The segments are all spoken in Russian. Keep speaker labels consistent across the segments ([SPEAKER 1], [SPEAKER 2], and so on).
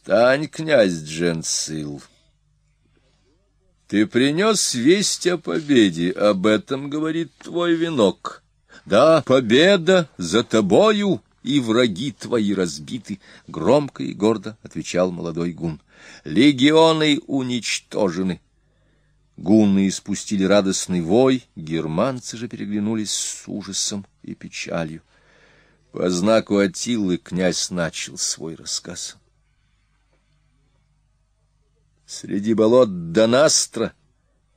[SPEAKER 1] Встань, князь Дженцил. Ты принес весть о победе, об этом говорит твой венок. Да, победа за тобою, и враги твои разбиты, — громко и гордо отвечал молодой гун. Легионы уничтожены. Гунны испустили радостный вой, германцы же переглянулись с ужасом и печалью. По знаку Атилы князь начал свой рассказ. Среди болот Донастра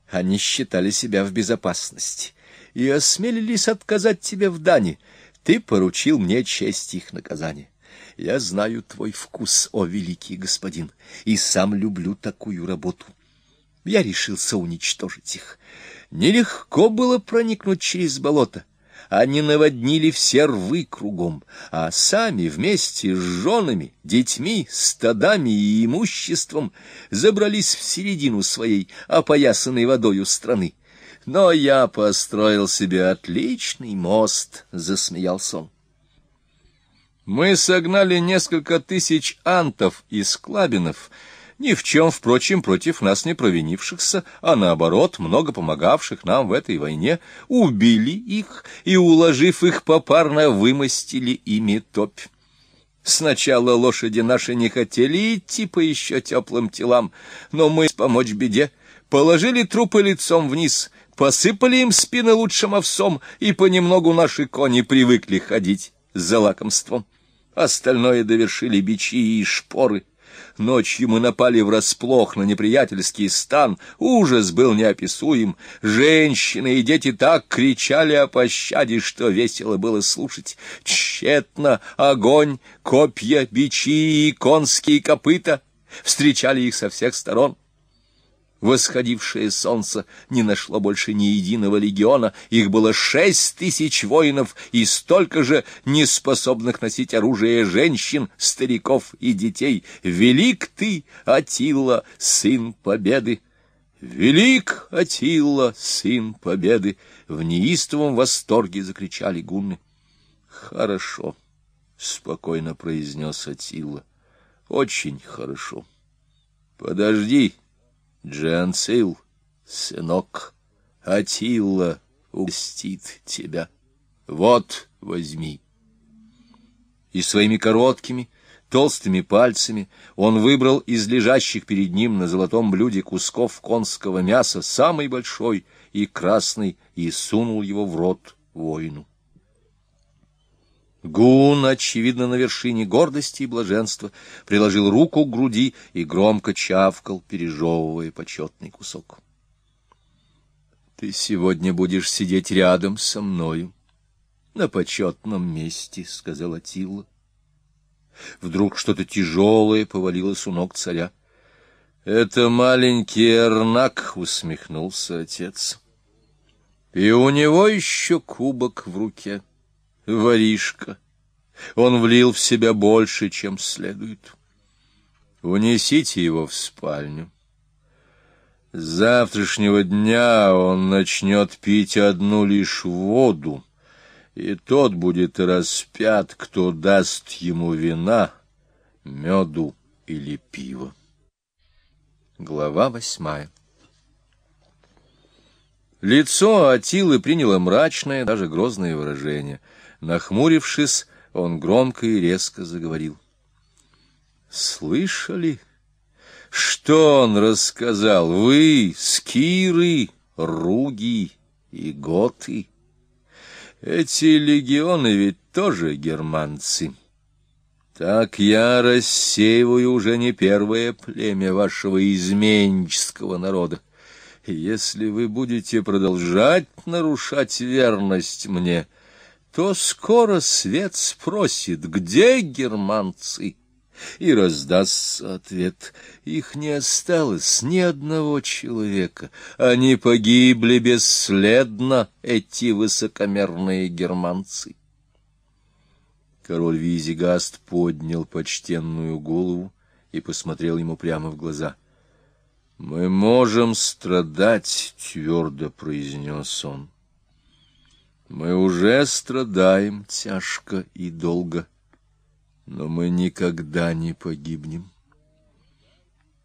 [SPEAKER 1] они считали себя в безопасности и осмелились отказать тебе в дани. Ты поручил мне честь их наказания. Я знаю твой вкус, о великий господин, и сам люблю такую работу. Я решился уничтожить их. Нелегко было проникнуть через болото, они наводнили все рвы кругом, а сами вместе с женами, детьми, стадами и имуществом забрались в середину своей опоясанной водою страны. Но я построил себе отличный мост, — засмеялся он. Мы согнали несколько тысяч антов и склабинов, ни в чем, впрочем, против нас не провинившихся, а наоборот, много помогавших нам в этой войне, убили их и, уложив их попарно, вымостили ими топь. Сначала лошади наши не хотели идти по еще теплым телам, но мы, помочь беде, положили трупы лицом вниз, посыпали им спины лучшим овсом, и понемногу наши кони привыкли ходить за лакомством. Остальное довершили бичи и шпоры — Ночью мы напали врасплох на неприятельский стан. Ужас был неописуем. Женщины и дети так кричали о пощаде, что весело было слушать. Тщетно огонь, копья, бичи и конские копыта встречали их со всех сторон восходившее солнце не нашло больше ни единого легиона, их было шесть тысяч воинов и столько же неспособных носить оружие женщин, стариков и детей. Велик ты, Атилла, сын победы! Велик Атилла, сын победы! В неистовом восторге закричали гунны. Хорошо, — спокойно произнес Атилла, — очень хорошо. Подожди, — Джанцил, сынок, Атилла угостит тебя. Вот, возьми. И своими короткими, толстыми пальцами он выбрал из лежащих перед ним на золотом блюде кусков конского мяса самый большой и красный и сунул его в рот воину. Гун, очевидно, на вершине гордости и блаженства, приложил руку к груди и громко чавкал, пережевывая почетный кусок. — Ты сегодня будешь сидеть рядом со мною, на почетном месте, — сказала Тилла. Вдруг что-то тяжелое повалилось у ног царя. — Это маленький Эрнак, — усмехнулся отец. — И у него еще кубок в руке. — воришка. Он влил в себя больше, чем следует. Унесите его в спальню. С завтрашнего дня он начнет пить одну лишь воду, и тот будет распят, кто даст ему вина, меду или пива. Глава восьмая Лицо Атилы приняло мрачное, даже грозное выражение — Нахмурившись, он громко и резко заговорил. «Слышали, что он рассказал? Вы, скиры, руги и готы. Эти легионы ведь тоже германцы. Так я рассеиваю уже не первое племя вашего изменнического народа. Если вы будете продолжать нарушать верность мне, — то скоро свет спросит, где германцы, и раздастся ответ. Их не осталось ни одного человека, они погибли бесследно, эти высокомерные германцы. Король Визигаст поднял почтенную голову и посмотрел ему прямо в глаза. — Мы можем страдать, — твердо произнес он. Мы уже страдаем тяжко и долго, но мы никогда не погибнем.